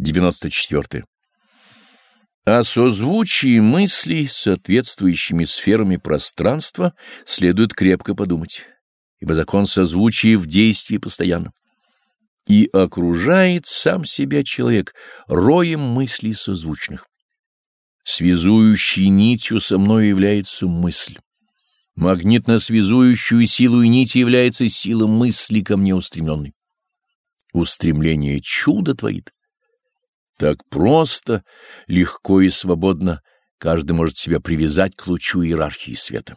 94. О созвучии мыслей соответствующими сферами пространства следует крепко подумать, ибо закон созвучия в действии постоянно. И окружает сам себя человек роем мыслей созвучных. Связующей нитью со мной является мысль. Магнитно-связующую силу нити является сила мысли ко мне устремленной. Устремление чудо творит. Так просто, легко и свободно каждый может себя привязать к лучу иерархии света.